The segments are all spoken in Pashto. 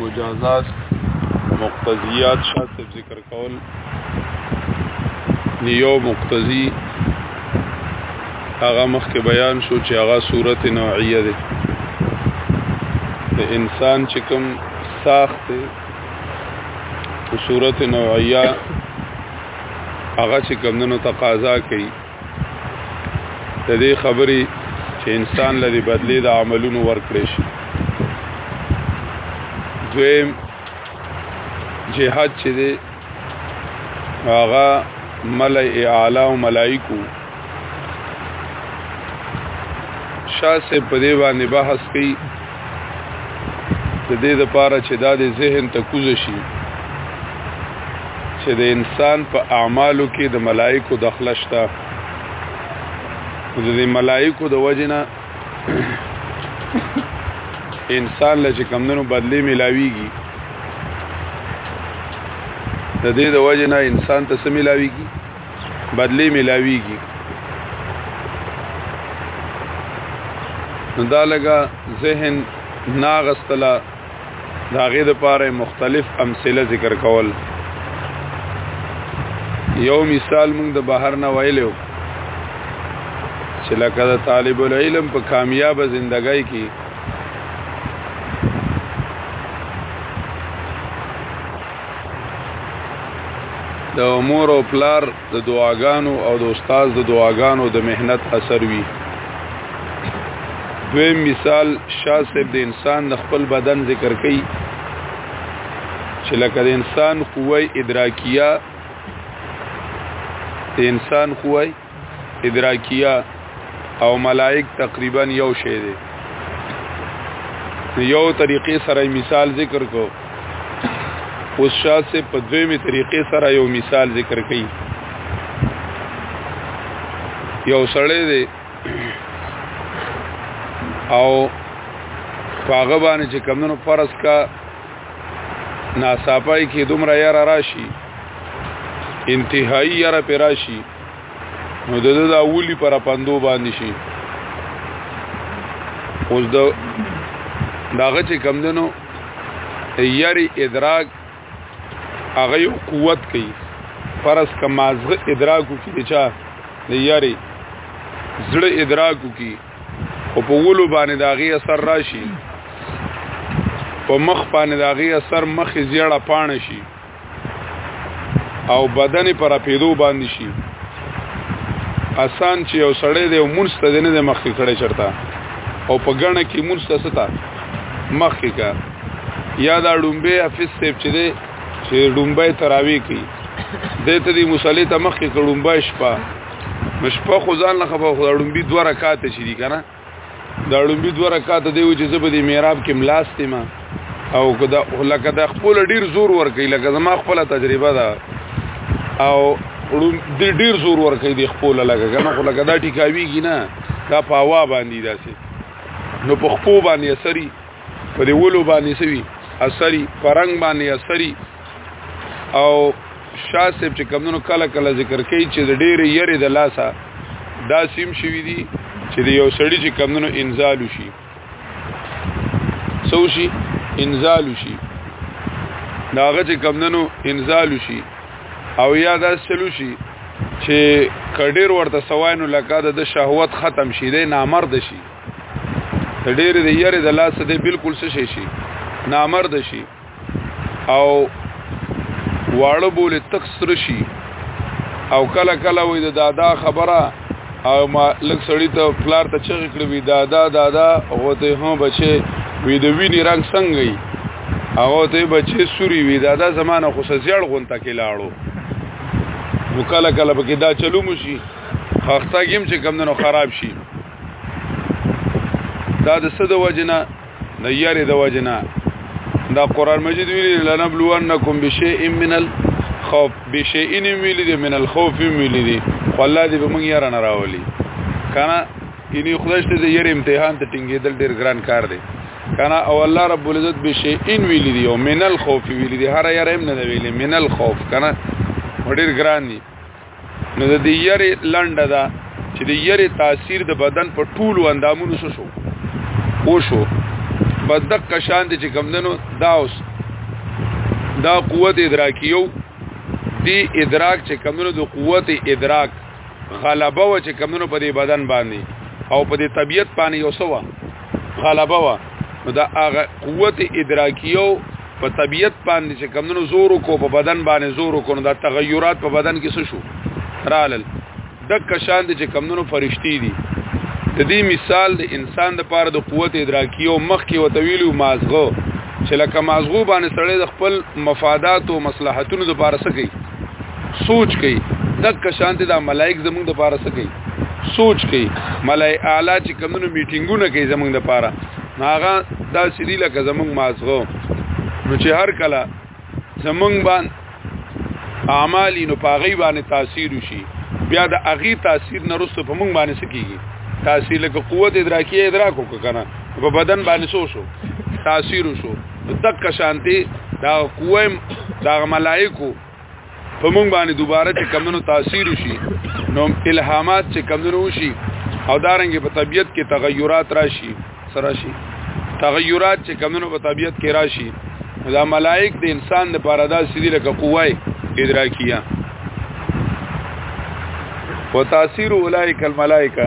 مجازات مقتضیات شاسب ذکر کول نیو مقتضی هغه مخکې بیان شو چې هغه صورت نوعیه ده د انسان چې کوم ساخت دی صورت نوعیه هغه چې کمندونو تقاضا کوي د دې خبرې چې انسان لدی بدلی د عملونو ورکړې شي دویم جهاد چې دی هغه ملئ اعلی او ملائکو شاسه په دې باندې بحث کوي د دې لپاره چې دا د ذهن ته کوز شي چې د انسان په اعمالو کې د ملائکو دخل شته د دې ملائکو د وجنه انسان لږ کمندونو بدلی ملاويږي د دې د وجنه انسان ته سم ملاويږي بدلی ملاویږي دا لګه ذهن ناغستلا دا غې د پاره مختلف امثله ذکر کول یو مثال موږ د بهر نه ویلو چې لکه د طالب العلم په کامیاب زندګۍ کې د مور او پلار د دعاګانو او د استاد د دعاګانو د مهنت اثر وي دویم مثال شاه صاحب د انسان د خپل بدن ذکر کوي چې لکه د انسان قوه ادراکیه د انسان قوه ادراکیه او ملائک تقریبا یو شی دی یو طریقې سره مثال ذکر کو اوس شاه سے په دویمه طریقې سره یو مثال ذکر کړي یو سړی دی او هغه باندې چې کمونو فرض کا ناصافه کې دومره یاره راشي انتهایی یاره پر راشي نو د د اولی پر پندو باندې شي اوس د داغه چې کم دنو یاري ادراک هغه یو قوت کوي فرض کمازغه ادراکو کې چا د یاري زړه ادراکو کې او په ولو باندې د هغې اثر راشي په مخ باندې د هغې اثر مخې زیړه پانه شي او بدن پر اپیدو باندې شي آسان چې یو سړی دی او مونږ ته نه د مخکې کړی چرته او په ګڼه کې مونږ ته ستا مخکې کا یا دا ډومبه حفظ سیب چې دی چې ډومبه تراوی کوي د ته دی مصلی ته مخکې کړومبه شپه نو شپه خو ځان له خبره خو اړمبي دوه رکعات شې دي کنه دا اړمبي دوه رکعات دی چې زه به د میراب کې ملاستې ما او کدا لکه دا خپل ډیر زور ور کوي لکه زما خپل تجربه ده او د ډیر زور ور کوي د خپل لګه کنه خو لګه دا ټیکاویږي نه دا په هوا باندې داسې نو په خپل باندې اثرې په دی ولو باندې سوي اثرې پرنګ باندې اثرې او شاه صاحب چې کمونو کله کله ذکر کوي چې د ډېر یری د لاسه دا سیم شوی دی چې د یو سړی چې کمونو انزال شي سو شي انزال شي داغه چې کمونو انزال شي او یا دا سلو شي چې کډیر ورته سواینو لکه د شهوت ختم شي د نامرد شي ډېر د یری د لاسه د بالکل څه شي نامرد شي او واړه بوله تک سر شي او کله کله وې د دادا خبره او ما لک سړی ته پلار ته چغې کړې وی دادا دادا غوته هم بچي وی د ویني رنگ څنګه وي هغه ته بچي سوري وی دادا زمانه خو سزیړ غونته کې لاړو نو کله کله به دا چلو مشي خاخته کېم چې کم نه خراب شي دا د صد وجنه د یاري د وجنا دا قران مجید ویلي لنبلونکم بشیء من الخوف بشیء ویلي دي من الخوف ویلي دي والله دې به مونږ یاره نه راولي کنه یعنی خدای ته د یاري امتحان ته ټینګېدل ډیر ګران کار دی کنه او الله رب العزت بشیء ویلي دي او من الخوف ویلي دي هر یاره هم نه ویلي من الخوف کنه ډیر ګران دي نو د دې یری لنډه ده چې د یری تاثیر د بدن په ټولو اندامونو سره شو او شو بدق کشان دي چې کمندنو دا اوس دا قوت ادراکیو دی ادراک چې کمندنو د قوت ادراک غلبه و چې کمندنو په دې بدن باندې او په دې طبیعت باندې یو سوا غلبه و نو دا هغه قوت ادراکیو په طبیعت باندې چې کمونو زور کو په بدن باندې زور کو نو دا تغیرات په بدن کې څه شو رالل د کشان چې کمونو فرشتي دي د دې مثال د انسان د پاره د قوت ادراکي او مخ کې وتویل او مازغو چې لکه مازغو باندې سړی د خپل مفادات او مصلحتونو د پاره سکی سوچ کوي د کشان د ملائک زمونږ د پاره سکی سوچ کوي ملائک اعلی چې کمونو میټینګونه کوي زمونږ د پاره هغه دا سړي لکه زمونږ مازغو نو چې هر کله زمونږ باندې اعمالی نو پاغي باندې تاثیر وشي بیا د اغي تاثیر نه رسو په مونږ باندې سکیږي تاثیر لکه قوت ادراکی ادراک وکنه په بدن باندې سو شو تاثیر شو دک شانتی دا قوم دا ملائکو په مونږ باندې دوباره چې کمونو تاثیر وشي نو الهامات چې کمونو وشي او دارنګ په طبیعت کې تغیرات راشي سره شي تغیرات چې کمونو په طبیعت کې راشي دا ملائک د انسان د پاره دا سړي لکه قوای ادراکیه وتاثیر اولئک الملائکه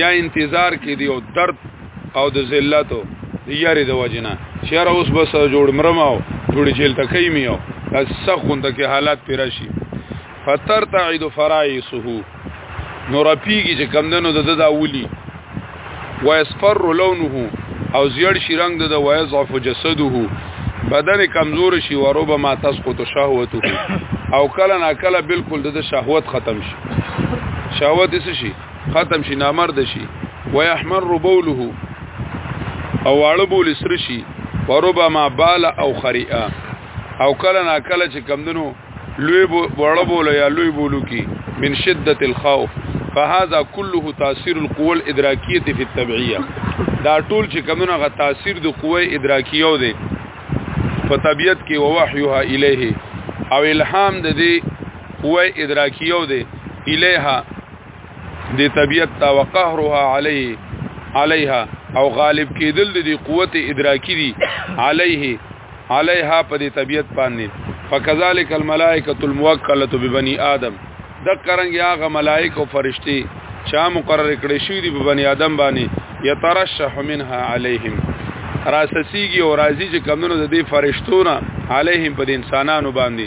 یا انتظار کې دی او درد او د ذلت او یاري د وجنه چیرې اوس بس جوړ مرماو جوړ جیل تکې میو بس سخون تک حالات پیرا شي فتر تعید فرایسه نو رپیږي چې کمندنو د ددا ولي ويصفر لونه او زیړ شي رنگ د ويضعف جسده بدن کمزور شي وربما تسقط شهوته او کله نا کله بالکل د شهوت ختم شي شهوت څه شي ختم شي نامرد شي ويحمر بوله او واړه بول سر شي وربما بال او خريئه او کله نا کله چې کمدنو لوی وړه بوله یا لوی بولو کی من شدت الخوف فهذا كله تاثير القوه الادراکيه في التبعيه دا ټول چې کمونه غ تاثیر د قوه ادراکیو دی په طبیعت کې ووحيها الیه او الهام د دې قوه ادراکیو دی الیها د طبیعت تا وقهرها علیه علیها او غالب کېدل د دې قوت ادراکی دی علیه علیها په دې طبیعت باندې فکذالک الملائکه الموکله ببنی آدم د قرنګ هغه ملائک او فرشتي چا مقرر کړی شوی دی په بنی آدم باندې یترشح منها علیهم راسسیږي او راضی چې کمونو د دې فرشتونه علیهم په انسانانو باندې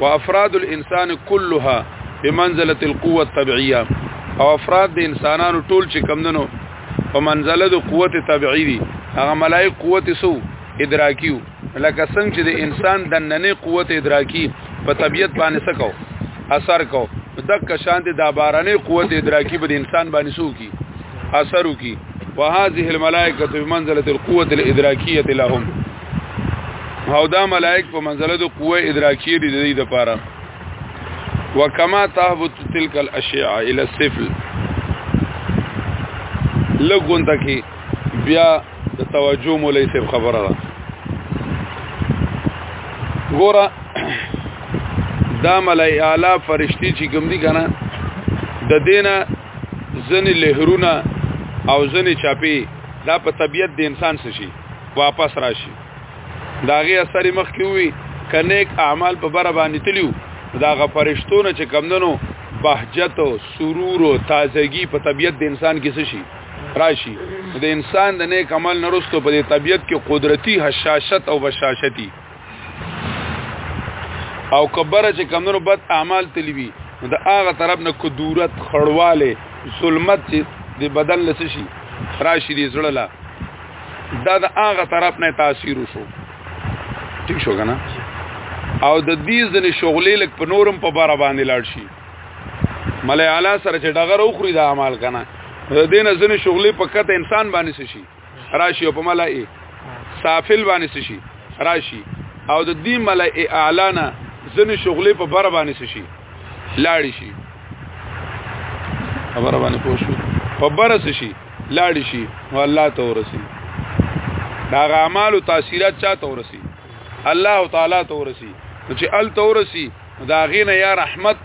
وافراد الانسان كلها بمنزله القوه الطبيعيه او افراد د انسانانو ټول چې کمندنو په منزله د قوت طبيعي دي هغه ملای قوت سو ادراکیو لکه څنګه چې د انسان د نننې قوت ادراکی په طبيعت باندې سکو اثر کو دک شان د بارانې قوت ادراکی په انسان باندې سو کی اثر کی وهذه الملائکه بمنزله القوه الادراکيه لهم او دا ملائک په منزله د قوه ادراکیه دي د دې لپاره وکما تهبط تلک الاشیاء الى السفل لګون تکي بیا د توجه مولای سیب خبره ده ګوره دا ملای اعلی فرشتي چې کوم دي کنه د دینه ځنې لهرونه او ځنې چاپی دا په طبیعت د انسان څه شي واپس راشي داغه اثر مخ کې وي کنيک اعمال په بره باندې تلیو دا غفرشتونه چې کمندنو بهجت او سرور او تازگی په طبیعت د انسان کې شي راشي د انسان د نیک عمل نرستو په طبیعت کې قدرتی حشاشت او بشاشتی او کبره چې کمنو بد اعمال تلوي د هغه طرف نه کدورت خړواله ظلمت چې د بدن لسی شي راشي دې زړه لا دا د هغه طرف نه تاثیر وشو ٹھیک شو کنه او د دې ځنې شغلې لک په نورم په بار باندې لاړ شي ملای اعلی سره چې ډغره وخوري د اعمال کنه د دې نه ځنې شغلې په کته انسان باندې شي راشي او په ملائ سافل باندې شي راشي او د دې ملائ اعلان ځنې شغلې په بر باندې شي لاړ شي خبر باندې پوه شو په بر شي لاړ شي او الله ته ورسي دا غامال او تاثیرات چاته ورسي الله تعالی ته ورسي چې ال ته ورسي دا غینه یا رحمت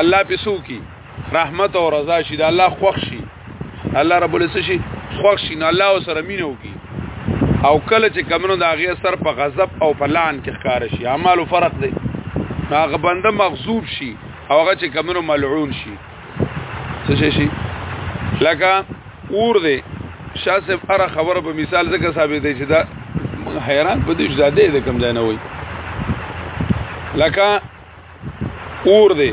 الله پسو کی رحمت او رضا شي د الله خوښ شي الله رب العزت شي خوښ شي نو الله سره مينو کی او کله چې کمنو د هغه سر په غضب او په لعن کې ښکار شي اعمالو فرق دی هغه بنده مغضوب شي او هغه چې کمنو ملعون شي څه شي لکه اور دی شاسف اره خبره په مثال ځکه ثابت دی چې دا حیران په دې ځای دی کوم ځای نه وای لکه اور دی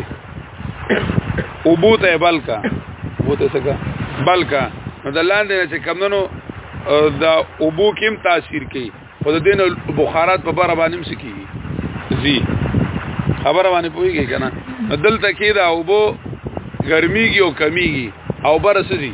او بوته بلکا بوته سکا بلکا نو د لاندې چې کمونو دا اوبو کېم تاثیر کوي خو د دین بخارات په بار باندې مس کیږي زی خبر باندې پويږي کنه دلته کې دا اوبو ګرميږي او کميږي او برسدي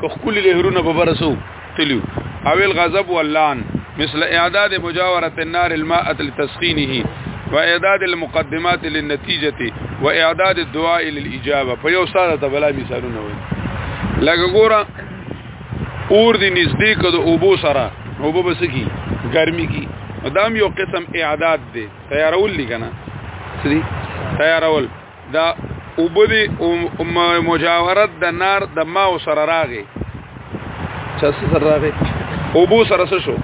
په خپل لهرونه په برسو تلو اول غضب واللان مثل اعداد مجاوره النار الماء لتسخينه واعداد المقدمات للنتيجه واعداد الدعاء للاجابه په یو ساده ته بلا مثالونه وي لکه ګوره اور دی نږدې کده اوبو سره اوبو بس کی ګرمي کی دام یو قسم اعداد دی تیارول لګنه سری تیارول دا وبدي مجاورت د نار د ما سره راغی چا سره راغی اوبو سره شو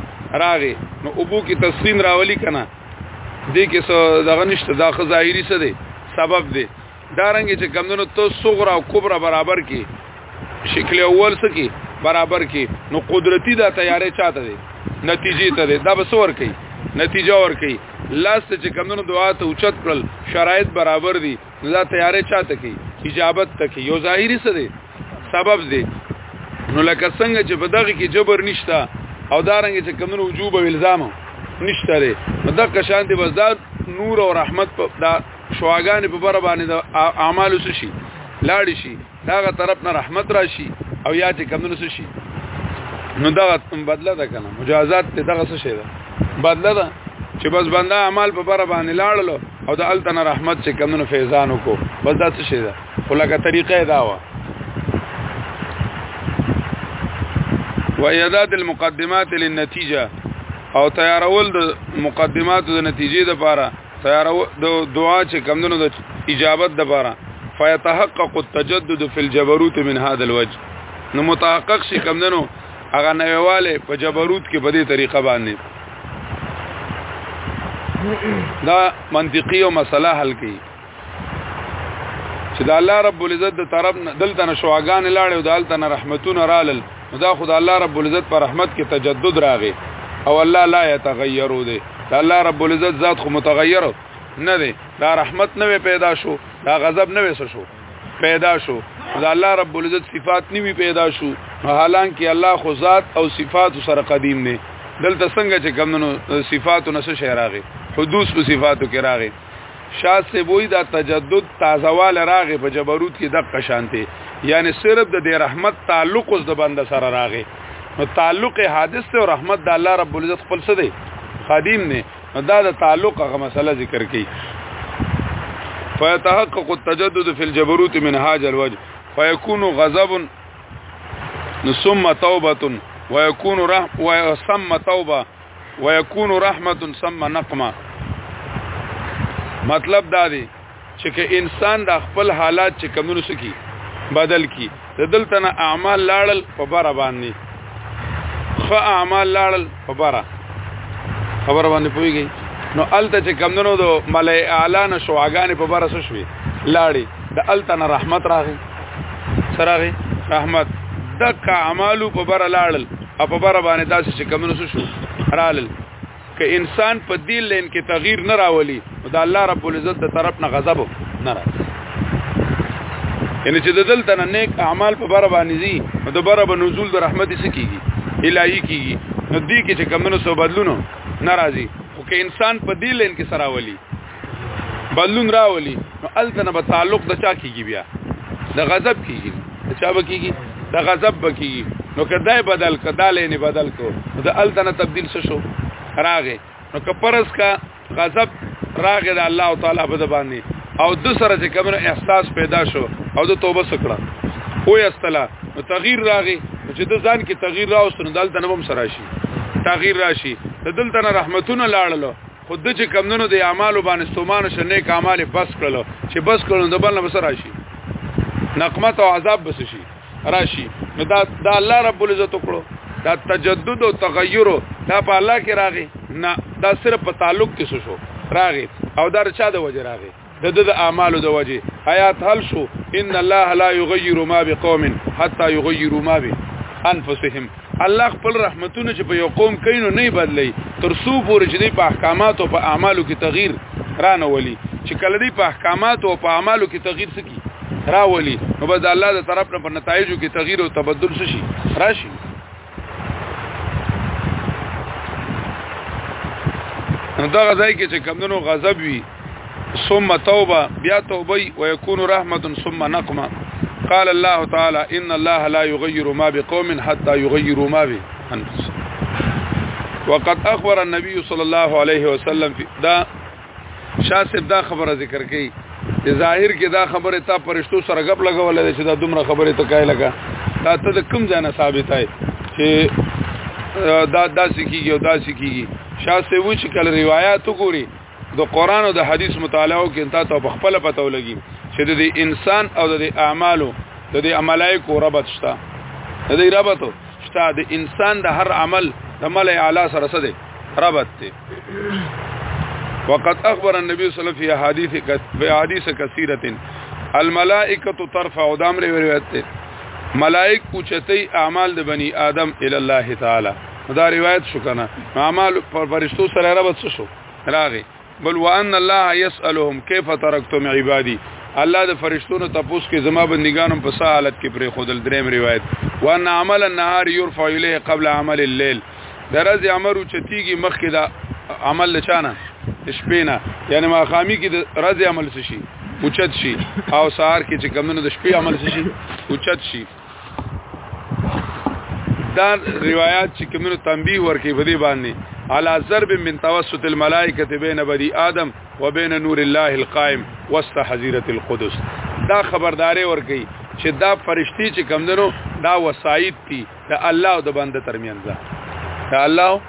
راغی نو اوبو کې تسلیم راولي کنه دې کې څه دغه نشته دا خو ظاهري څه دی سبب دی دا رنګ چې کمونو ته صغرا او کبرا برابر کی شکل اول سکی برابر کی نو قدرتی دا تیارې چاته دی نتیجې ته دی دا بسور کوي نتیجه ور کوي لاس ته چې کمونو دعا ته اوچت کړل شرایط برابر دي نو دا تیارې چاته کی اجابت ته کی یو ظاهری څه دی سبب دی نو لکه څنګه چې په دغه کې جبر نشتا او دارنګ چې کمونو وجوب او الزام نشته لري دغه شان دی بس دا نور او رحمت په دا شواګان په بر باندې د اعمال وسشي لاړ شي داغه طرف نه رحمت راشي او یا چې کمونه څه شي نو دا بدله ده کنه مجازات ته دغه څه شي ده بدله ده چې بس بنده اعمال په بره باندې لاړلو او د التن رحمت چې کمونه فیضان وکړو بس دا څه شي ده خو لکه طریقه دا و ویادات المقدمات للنتیجه او تیارول د مقدمات د نتیجې لپاره تیارو د دعا چې کمندونو د اجابت د بارا فیتحقق التجدد فی الجبروت من هذا الوجه نو متحقق شي کمندونو هغه نویواله په جبروت کې په دې طریقه باندې دا منطقي او مسله حل کړي چې د الله رب العزت د طرف دلته نشواغان لاړ او دالته نه رحمتونه رالل دا خدای الله رب العزت پر رحمت کې تجدد راغی او الله لا يتغيرو دي د الله رب العزت ذات خو متغیر نه دی دا رحمت نه پیدا شو دا غضب نه وسه شو پیدا شو دا الله رب العزت صفات نیوی پیدا شو حالانکه الله خو ذات او صفات سره قدیم نه دلته څنګه چې کمونو صفات نس شعراغه حدوث په صفاتو کې راغی شاه سیبوی دا تجدد تازهوال راغې په جبروت کې دغه شانته یعنی صرف د دې رحمت تعلق اوس د بنده سره راغې نو تعلق حادث ته رحمت د الله رب العزت خپل څه دی خادم نه نو دا د تعلق هغه مسله ذکر کړي فيتحقق التجدد في الجبروت من هاج الوجه فيكون غضب ثم توبه ويكون رحم ويسمى توبه ويكون رحمت ثم نقمه مطلب دا دی چې که انسان د خپل حالات چې کمونو سکی بدل کی د دلته نه اعمال لاړل په بره باندې خ اعمال لاړل په بره خبر باندې پويږي نو الته چې کمونو د ملای اعلی نه شواګانې په بره شوي لاړې د الته نه رحمت راغی سراغي رحمت د اعمالو په بره لاړل او په بار باندې داسې چې کمنو څه شو رالل که انسان په دې لین کې تغییر نه راولي د الله رب العزت د طرف نه غضب نه راځي یعنی چې د دلته نه نیک اعمال په بار باندې دي نو د بار به نزول د رحمت څخه کیږي الهي کیږي نو دې کې چې کمنو سو بدلونو ناراضي خو که انسان په دې لین کې سره ولي بدلون راولي نو الته نه به تعلق د چا کیږي بیا د غضب کیږي د چا به کیږي د غضب به کیږي نو کدای بدل کدالې نه بدل کو د الته نه تبديل څه شو راغې نو که پرس کا غضب راغې د الله تعالی په باندې او د سره چې کوم احساس پیدا شو او د توبه سکړه او استلا نو تغییر راغې چې د ځان کې تغییر راوستنه دلته نوم سره شي تغییر راشي د دلته رحمتونه لاړلو خود چې کمندونو د اعمالو باندې ستومان شو نیک اعمال بس کړلو چې بس کړلو د بل نه بسر راشي نقمت او عذاب بس شي راشي نو دا د الله رب العزت کړو دا تجدد او تغیر دا په الله کې راغی نه دا صرف په تعلق کې شو راغی او دا رچا د وجه راغی د د اعمالو د وجه حیات حل شو ان الله لا یغیر ما بقوم حتا یغیروا ما به انفسهم الله خپل رحمتونه چې په یو قوم کینو نه بدلی تر څو پورې چې په احکامات او په اعمالو کې تغییر رانه ولی چې کله دی په احکامات او په اعمالو کې تغییر سکی راولي نو بس الله د طرف نه په نتایجو کې تغییر او تبدل شي راشي نو دا غځای کې چې کمندونو غضب وي ثم توبه بیا توبه او یکون رحمت ثم نقمه قال الله تعالى ان الله لا يغير ما بقوم حتى يغيروا ما بانفسهم وقد اخبر النبي صلى الله عليه وسلم في دا شاه صاحب دا خبره ذکر کړي چې ظاهر کې دا خبره تا پرشتو سره غب لګولې چې دا دومره خبره ته کای لگا دا ته د کم ځای نه ثابت آی چې دا دا سکیږي او دا سکیږي شاه صاحب و چې کله روایت وګوري د قران او د حدیث مطالعه او کې تا ته په خپل پته ولګي چې د انسان او د اعمالو د دې ملائکو ربط شته د دې ربط شته د انسان د هر عمل د ملائکه اعلی سره سره ربط ته وقد اخبر النبي صلى الله عليه وسلم في احاديث في احاديث كثيره الملائکه ترفع دامر روایت ته ملائک اوچتي اعمال د بني ادم ال الله تعالی دا روایت شو کنه اعمال پر فرشتو سره ربط شو راغي بل وان الله يسالهم كيف تركتم عبادي الله د فرشتونو تپوس کې زما بندګانو په سا حالت کې پرې خودل دریم روایت وان عمل النهار يرفع اليه قبل عمل الليل درز امر چتیږي مخکې دا عمل لچانه شپینا یعنی ما خامی کې د رز عمل شي اوچت شي او سهار کې چې کمونو د شپې عمل شي اوچت شي دا روایت چې کومو تنبیه ورکې په دې باندې على ضرب من توسط الملائکه بین بنی آدم وبین نور الله القائم وسط حزیره القدس دا خبرداري ورکې چې دا فرشتي چې کمندنو دا وسایت دي د الله او د بنده ترمنځ دا الله او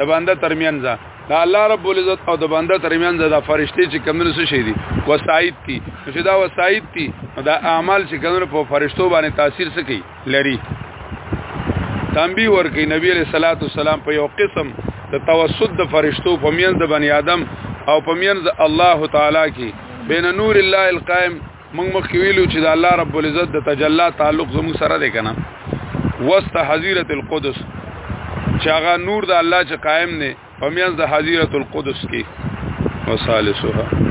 د بنده ترمنځ دا الله رب العزت او د بنده ترمن د فرشتي چې کمنو څه شي دي وسایت دي چې دا وسایت دي دا اعمال چې کمنو په فرشتو باندې تاثیر څه کوي لري تنبیه ورکړي نبی عليه صلوات والسلام په یو قسم د توسط د فرشتو په میان د بنی آدم او په میان د الله تعالی کې بین نور الله القائم موږ مخکې ویلو چې د الله رب العزت د تجلا تعلق زموږ سره دی کنه وسط حزیرت القدس چې هغه نور د الله چې قائم دی په میانځ د حزیرت القدس کې وصالحها